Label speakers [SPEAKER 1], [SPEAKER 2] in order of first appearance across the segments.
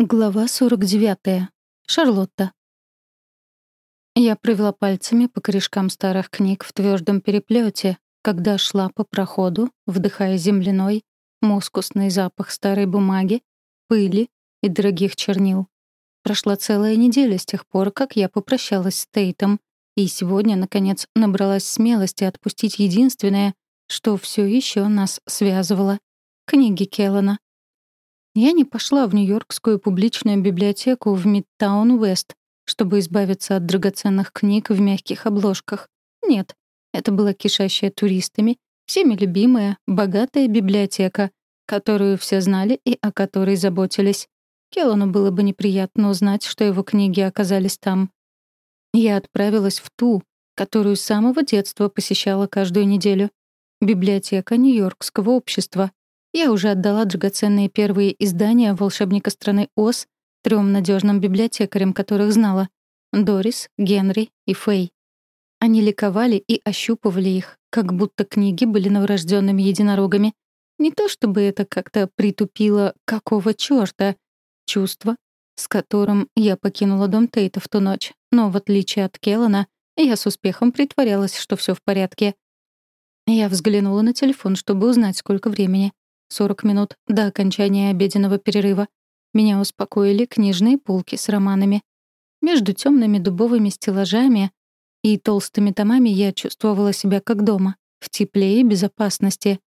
[SPEAKER 1] Глава 49. Шарлотта. Я провела пальцами по корешкам старых книг в твердом переплете, когда шла по проходу, вдыхая земляной, мускусный запах старой бумаги, пыли и дорогих чернил. Прошла целая неделя с тех пор, как я попрощалась с Тейтом, и сегодня, наконец, набралась смелости отпустить единственное, что все еще нас связывало — книги Келлана. Я не пошла в Нью-Йоркскую публичную библиотеку в Мидтаун-Вест, чтобы избавиться от драгоценных книг в мягких обложках. Нет, это была кишащая туристами, всеми любимая, богатая библиотека, которую все знали и о которой заботились. Келлану было бы неприятно узнать, что его книги оказались там. Я отправилась в ту, которую с самого детства посещала каждую неделю. Библиотека Нью-Йоркского общества, я уже отдала драгоценные первые издания «Волшебника страны Оз» трем надежным библиотекарям, которых знала — Дорис, Генри и Фэй. Они ликовали и ощупывали их, как будто книги были новорожденными единорогами. Не то чтобы это как-то притупило какого чёрта чувство, с которым я покинула дом Тейта в ту ночь, но в отличие от Келлана, я с успехом притворялась, что все в порядке. Я взглянула на телефон, чтобы узнать, сколько времени. 40 минут до окончания обеденного перерыва. Меня успокоили книжные полки с романами. Между темными дубовыми стеллажами и толстыми томами я чувствовала себя как дома, в тепле и безопасности.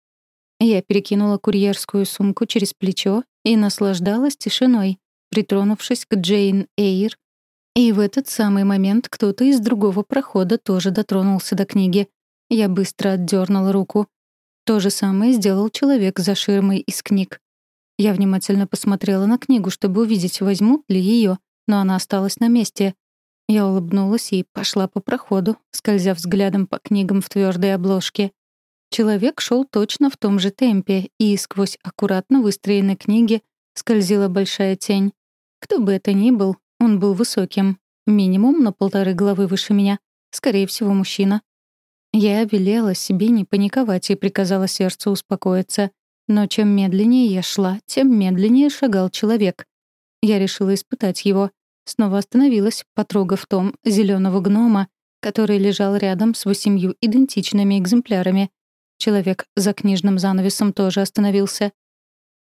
[SPEAKER 1] Я перекинула курьерскую сумку через плечо и наслаждалась тишиной, притронувшись к Джейн Эйр. И в этот самый момент кто-то из другого прохода тоже дотронулся до книги. Я быстро отдернула руку. То же самое сделал человек за ширмой из книг. Я внимательно посмотрела на книгу, чтобы увидеть, возьмут ли ее, но она осталась на месте. Я улыбнулась и пошла по проходу, скользя взглядом по книгам в твердой обложке. Человек шел точно в том же темпе, и сквозь аккуратно выстроенные книги скользила большая тень. Кто бы это ни был, он был высоким, минимум на полторы головы выше меня, скорее всего, мужчина. Я велела себе не паниковать и приказала сердцу успокоиться. Но чем медленнее я шла, тем медленнее шагал человек. Я решила испытать его. Снова остановилась, потрогав том зеленого гнома, который лежал рядом с восемью идентичными экземплярами. Человек за книжным занавесом тоже остановился.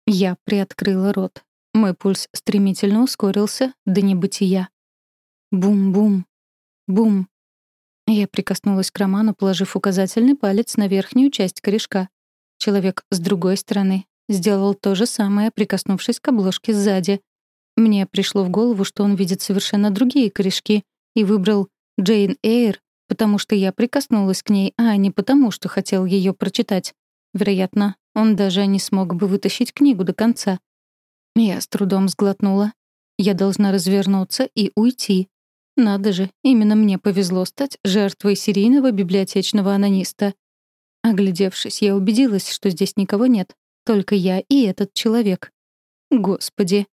[SPEAKER 1] Я приоткрыла рот. Мой пульс стремительно ускорился до небытия. Бум-бум. Бум. Я прикоснулась к Роману, положив указательный палец на верхнюю часть корешка. Человек с другой стороны сделал то же самое, прикоснувшись к обложке сзади. Мне пришло в голову, что он видит совершенно другие корешки и выбрал Джейн Эйр, потому что я прикоснулась к ней, а не потому, что хотел ее прочитать. Вероятно, он даже не смог бы вытащить книгу до конца. Я с трудом сглотнула. Я должна развернуться и уйти, надо же, именно мне повезло стать жертвой серийного библиотечного анониста. Оглядевшись, я убедилась, что здесь никого нет. Только я и этот человек. Господи.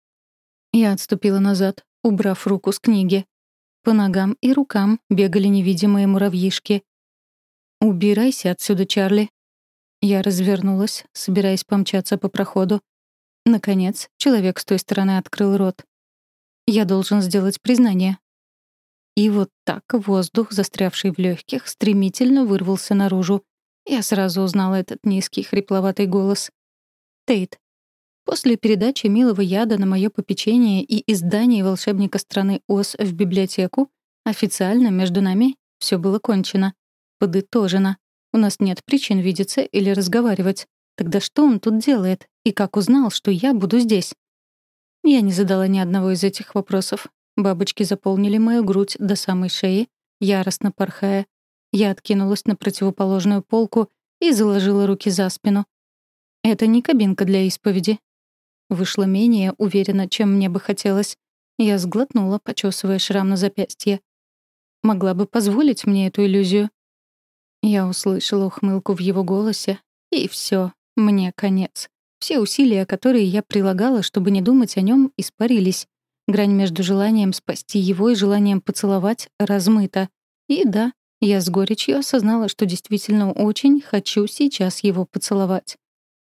[SPEAKER 1] Я отступила назад, убрав руку с книги. По ногам и рукам бегали невидимые муравьишки. «Убирайся отсюда, Чарли». Я развернулась, собираясь помчаться по проходу. Наконец, человек с той стороны открыл рот. «Я должен сделать признание. И вот так воздух, застрявший в легких, стремительно вырвался наружу. Я сразу узнала этот низкий, хрипловатый голос. Тейт. После передачи милого яда на мое попечение и издания волшебника страны Оз в библиотеку, официально между нами все было кончено. Подытожено. У нас нет причин видеться или разговаривать. Тогда что он тут делает? И как узнал, что я буду здесь? Я не задала ни одного из этих вопросов. Бабочки заполнили мою грудь до самой шеи, яростно порхая. Я откинулась на противоположную полку и заложила руки за спину. Это не кабинка для исповеди. Вышло менее уверенно, чем мне бы хотелось. Я сглотнула, почесывая шрам на запястье. Могла бы позволить мне эту иллюзию. Я услышала ухмылку в его голосе, и все, мне конец. Все усилия, которые я прилагала, чтобы не думать о нем, испарились. Грань между желанием спасти его и желанием поцеловать размыта. И да, я с горечью осознала, что действительно очень хочу сейчас его поцеловать.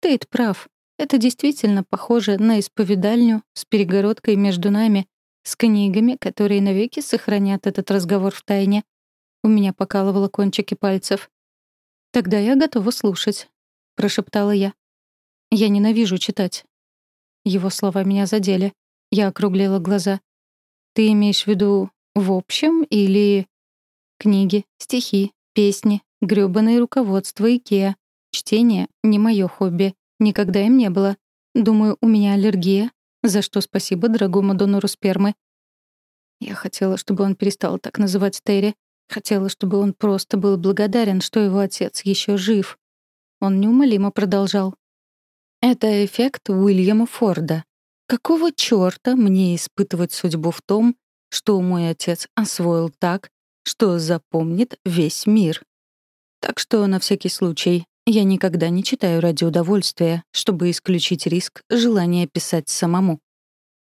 [SPEAKER 1] Тейт прав. Это действительно похоже на исповедальню с перегородкой между нами, с книгами, которые навеки сохранят этот разговор в тайне. У меня покалывало кончики пальцев. «Тогда я готова слушать», — прошептала я. «Я ненавижу читать». Его слова меня задели. Я округлила глаза. «Ты имеешь в виду в общем или...» «Книги, стихи, песни, грёбаные руководства Икеа. Чтение — не мое хобби. Никогда им не было. Думаю, у меня аллергия, за что спасибо дорогому донору спермы. Я хотела, чтобы он перестал так называть Терри. Хотела, чтобы он просто был благодарен, что его отец еще жив. Он неумолимо продолжал. Это эффект Уильяма Форда. Какого чёрта мне испытывать судьбу в том, что мой отец освоил так, что запомнит весь мир? Так что, на всякий случай, я никогда не читаю ради удовольствия, чтобы исключить риск желания писать самому.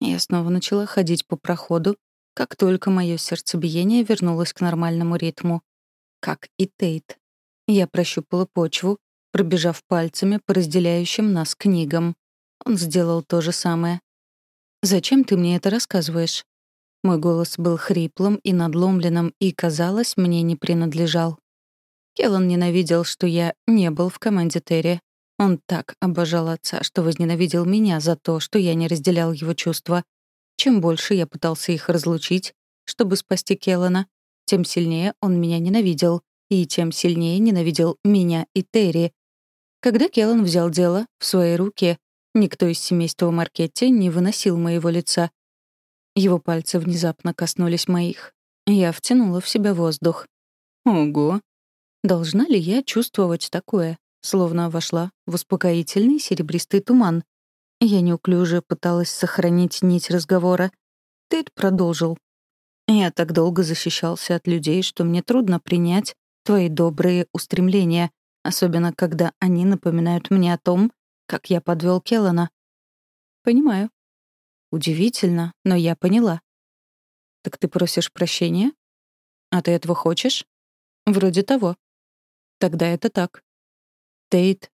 [SPEAKER 1] Я снова начала ходить по проходу, как только мое сердцебиение вернулось к нормальному ритму. Как и Тейт. Я прощупала почву, пробежав пальцами по разделяющим нас книгам. Он сделал то же самое. «Зачем ты мне это рассказываешь?» Мой голос был хриплым и надломленным и, казалось, мне не принадлежал. Келлан ненавидел, что я не был в команде Терри. Он так обожал отца, что возненавидел меня за то, что я не разделял его чувства. Чем больше я пытался их разлучить, чтобы спасти Келлана, тем сильнее он меня ненавидел, и тем сильнее ненавидел меня и Терри. Когда Келлан взял дело в свои руки, никто из семейства Маркетти не выносил моего лица. Его пальцы внезапно коснулись моих. Я втянула в себя воздух. Ого, Должна ли я чувствовать такое, словно вошла в успокоительный серебристый туман? Я неуклюже пыталась сохранить нить разговора. Тед продолжил. «Я так долго защищался от людей, что мне трудно принять твои добрые устремления, особенно когда они напоминают мне о том, как я подвел Келлана». «Понимаю». «Удивительно, но я поняла». «Так ты просишь прощения? А ты этого хочешь?» «Вроде того», Тогда это так. Тейт.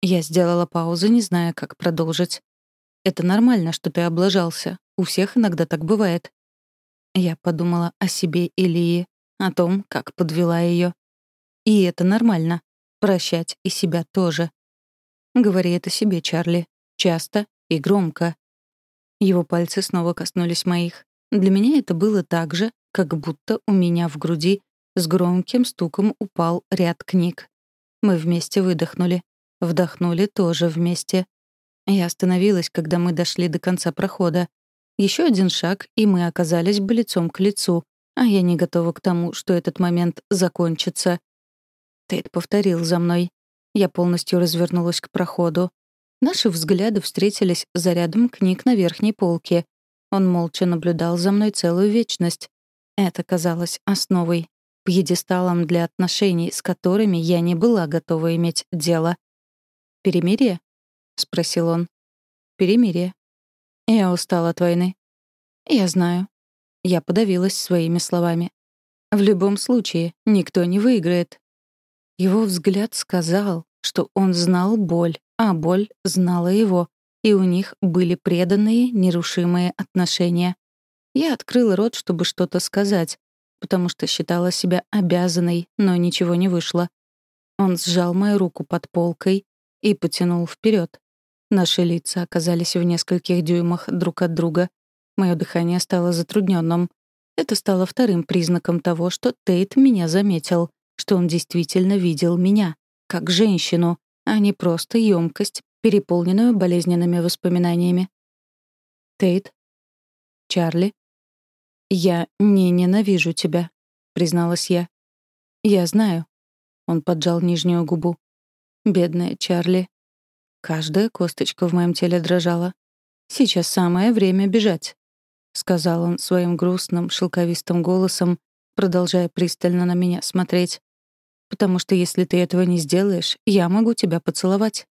[SPEAKER 1] Я сделала паузу, не зная, как продолжить. Это нормально, что ты облажался. У всех иногда так бывает. Я подумала о себе и Лии, о том, как подвела ее. И это нормально. Прощать и себя тоже. Говори это себе, Чарли. Часто и громко. Его пальцы снова коснулись моих. Для меня это было так же, как будто у меня в груди с громким стуком упал ряд книг. Мы вместе выдохнули. Вдохнули тоже вместе. Я остановилась, когда мы дошли до конца прохода. Еще один шаг, и мы оказались бы лицом к лицу, а я не готова к тому, что этот момент закончится. Тейт повторил за мной. Я полностью развернулась к проходу. Наши взгляды встретились за рядом книг на верхней полке. Он молча наблюдал за мной целую вечность. Это казалось основой пьедесталом для отношений, с которыми я не была готова иметь дело. «Перемирие?» — спросил он. «Перемирие. Я устала от войны». «Я знаю». Я подавилась своими словами. «В любом случае, никто не выиграет». Его взгляд сказал, что он знал боль, а боль знала его, и у них были преданные, нерушимые отношения. Я открыла рот, чтобы что-то сказать, потому что считала себя обязанной, но ничего не вышло. Он сжал мою руку под полкой и потянул вперед. Наши лица оказались в нескольких дюймах друг от друга. Мое дыхание стало затрудненным. Это стало вторым признаком того, что Тейт меня заметил, что он действительно видел меня, как женщину, а не просто емкость, переполненную болезненными воспоминаниями. Тейт? Чарли? «Я не ненавижу тебя», — призналась я. «Я знаю». Он поджал нижнюю губу. «Бедная Чарли». Каждая косточка в моем теле дрожала. «Сейчас самое время бежать», — сказал он своим грустным, шелковистым голосом, продолжая пристально на меня смотреть. «Потому что если ты этого не сделаешь, я могу тебя поцеловать».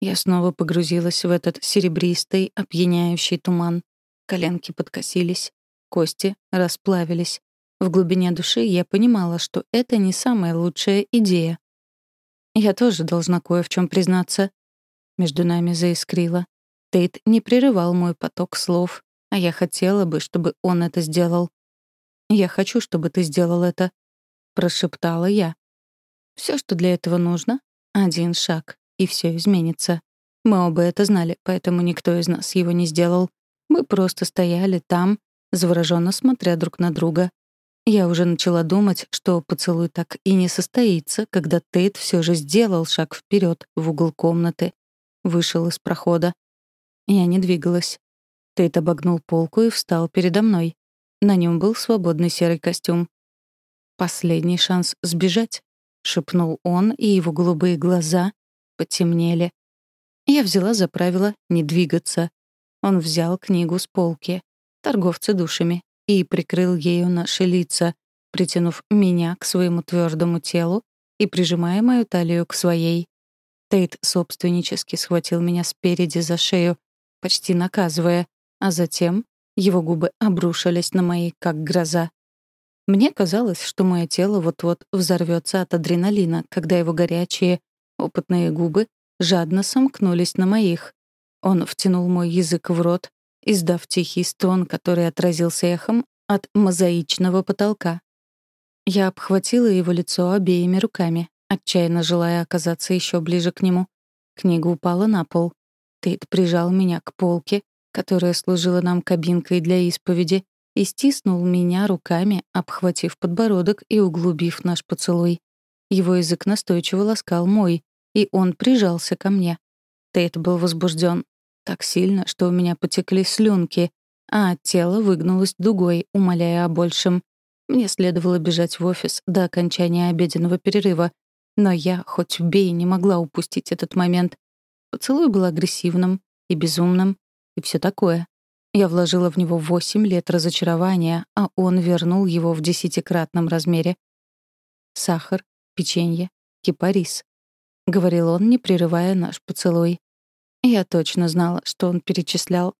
[SPEAKER 1] Я снова погрузилась в этот серебристый, опьяняющий туман. Коленки подкосились. Кости расплавились. В глубине души я понимала, что это не самая лучшая идея. Я тоже должна кое в чем признаться. Между нами заискрило. Тейт не прерывал мой поток слов, а я хотела бы, чтобы он это сделал. «Я хочу, чтобы ты сделал это», — прошептала я. Все, что для этого нужно — один шаг, и все изменится. Мы оба это знали, поэтому никто из нас его не сделал. Мы просто стояли там, завороженно смотря друг на друга. Я уже начала думать, что поцелуй так и не состоится, когда Тейт все же сделал шаг вперед в угол комнаты, вышел из прохода. Я не двигалась. Тейт обогнул полку и встал передо мной. На нем был свободный серый костюм. «Последний шанс сбежать», — шепнул он, и его голубые глаза потемнели. Я взяла за правило не двигаться. Он взял книгу с полки «Торговцы душами» и прикрыл ею наши лица, притянув меня к своему твердому телу и прижимая мою талию к своей. Тейт собственнически схватил меня спереди за шею, почти наказывая, а затем его губы обрушились на мои, как гроза. Мне казалось, что мое тело вот-вот взорвется от адреналина, когда его горячие, опытные губы жадно сомкнулись на моих. Он втянул мой язык в рот, издав тихий стон, который отразился эхом от мозаичного потолка. Я обхватила его лицо обеими руками, отчаянно желая оказаться еще ближе к нему. Книга упала на пол. Тейт прижал меня к полке, которая служила нам кабинкой для исповеди, и стиснул меня руками, обхватив подбородок и углубив наш поцелуй. Его язык настойчиво ласкал мой, и он прижался ко мне. Тейт был возбужден так сильно, что у меня потекли слюнки, а тело выгнулось дугой, умоляя о большем. Мне следовало бежать в офис до окончания обеденного перерыва, но я, хоть убей, не могла упустить этот момент. Поцелуй был агрессивным и безумным, и все такое. Я вложила в него восемь лет разочарования, а он вернул его в десятикратном размере. Сахар, печенье, кипарис. — говорил он, не прерывая наш поцелуй. Я точно знала, что он перечислял.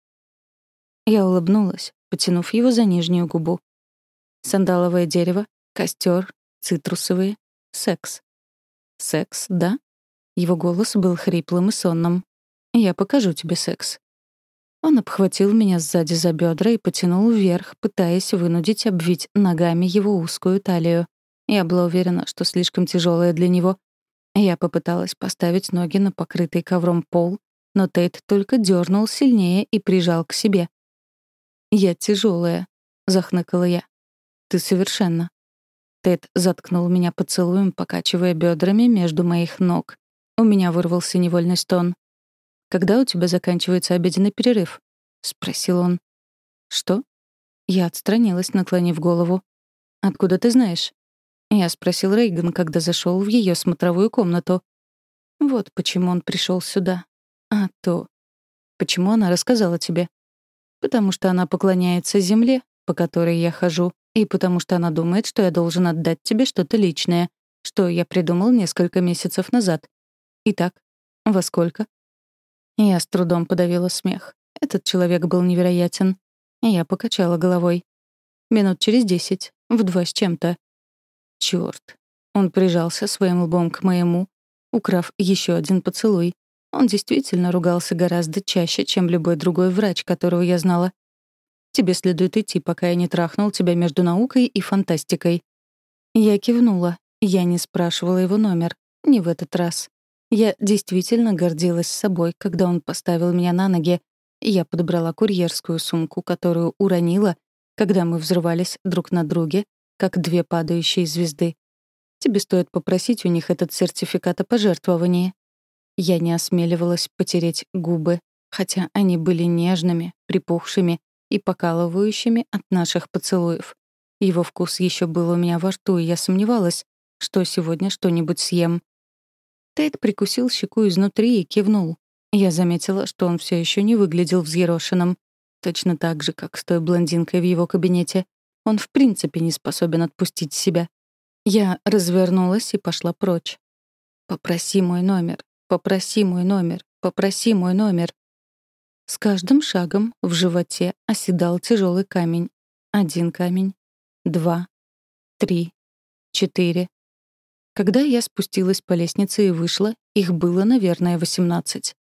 [SPEAKER 1] Я улыбнулась, потянув его за нижнюю губу. Сандаловое дерево, костер, цитрусовые, секс. Секс, да? Его голос был хриплым и сонным. «Я покажу тебе секс». Он обхватил меня сзади за бедра и потянул вверх, пытаясь вынудить обвить ногами его узкую талию. Я была уверена, что слишком тяжелая для него, я попыталась поставить ноги на покрытый ковром пол, но Тейт только дернул сильнее и прижал к себе. «Я тяжелая, захныкала я. «Ты совершенно». Тейт заткнул меня поцелуем, покачивая бедрами между моих ног. У меня вырвался невольный стон. «Когда у тебя заканчивается обеденный перерыв?» — спросил он. «Что?» Я отстранилась, наклонив голову. «Откуда ты знаешь?» Я спросил Рейган, когда зашел в ее смотровую комнату. Вот почему он пришел сюда. А то... Почему она рассказала тебе? Потому что она поклоняется земле, по которой я хожу, и потому что она думает, что я должен отдать тебе что-то личное, что я придумал несколько месяцев назад. Итак, во сколько? Я с трудом подавила смех. Этот человек был невероятен. Я покачала головой. Минут через десять, в два с чем-то. Чёрт. Он прижался своим лбом к моему, украв еще один поцелуй. Он действительно ругался гораздо чаще, чем любой другой врач, которого я знала. «Тебе следует идти, пока я не трахнул тебя между наукой и фантастикой». Я кивнула. Я не спрашивала его номер. Не в этот раз. Я действительно гордилась собой, когда он поставил меня на ноги. Я подобрала курьерскую сумку, которую уронила, когда мы взрывались друг на друге, как две падающие звезды. Тебе стоит попросить у них этот сертификат о пожертвовании. Я не осмеливалась потереть губы, хотя они были нежными, припухшими и покалывающими от наших поцелуев. Его вкус еще был у меня во рту, и я сомневалась, что сегодня что-нибудь съем. Тейт прикусил щеку изнутри и кивнул. Я заметила, что он все еще не выглядел взъерошенным. Точно так же, как с той блондинкой в его кабинете. Он в принципе не способен отпустить себя. Я развернулась и пошла прочь. «Попроси мой номер, попроси мой номер, попроси мой номер». С каждым шагом в животе оседал тяжелый камень. Один камень, два, три, четыре. Когда я спустилась по лестнице и вышла, их было, наверное, восемнадцать.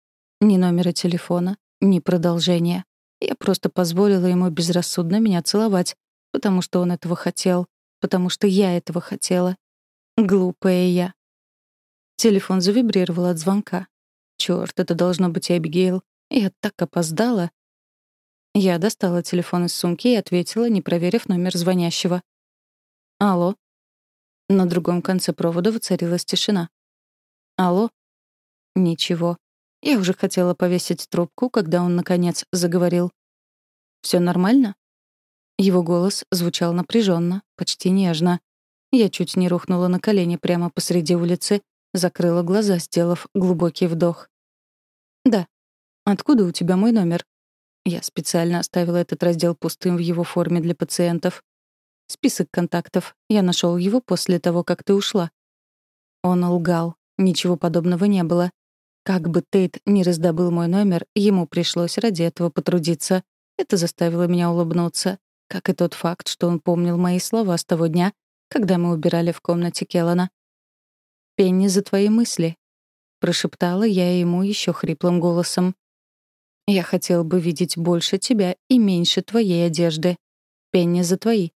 [SPEAKER 1] Ни номера телефона, ни продолжения. Я просто позволила ему безрассудно меня целовать, потому что он этого хотел, потому что я этого хотела. Глупая я. Телефон завибрировал от звонка. Чёрт, это должно быть Эбигейл. Я так опоздала. Я достала телефон из сумки и ответила, не проверив номер звонящего. «Алло». На другом конце провода воцарилась тишина. «Алло?» Ничего. Я уже хотела повесить трубку, когда он, наконец, заговорил. «Всё нормально?» Его голос звучал напряженно, почти нежно. Я чуть не рухнула на колени прямо посреди улицы, закрыла глаза, сделав глубокий вдох. «Да. Откуда у тебя мой номер?» Я специально оставила этот раздел пустым в его форме для пациентов. Список контактов. Я нашел его после того, как ты ушла. Он лгал. Ничего подобного не было. Как бы Тейт не раздобыл мой номер, ему пришлось ради этого потрудиться. Это заставило меня улыбнуться. Как и тот факт, что он помнил мои слова с того дня, когда мы убирали в комнате Келлана. «Пенни за твои мысли», — прошептала я ему еще хриплым голосом. «Я хотел бы видеть больше тебя и меньше твоей одежды. Пенни за твои».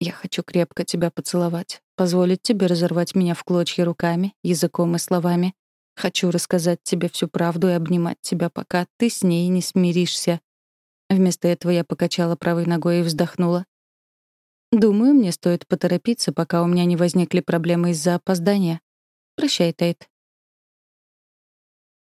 [SPEAKER 1] Я хочу крепко тебя поцеловать, позволить тебе разорвать меня в клочья руками, языком и словами. Хочу рассказать тебе всю правду и обнимать тебя, пока ты с ней не смиришься. Вместо этого я покачала правой ногой и вздохнула. Думаю, мне стоит поторопиться, пока у меня не возникли проблемы из-за опоздания. Прощай, Тейт.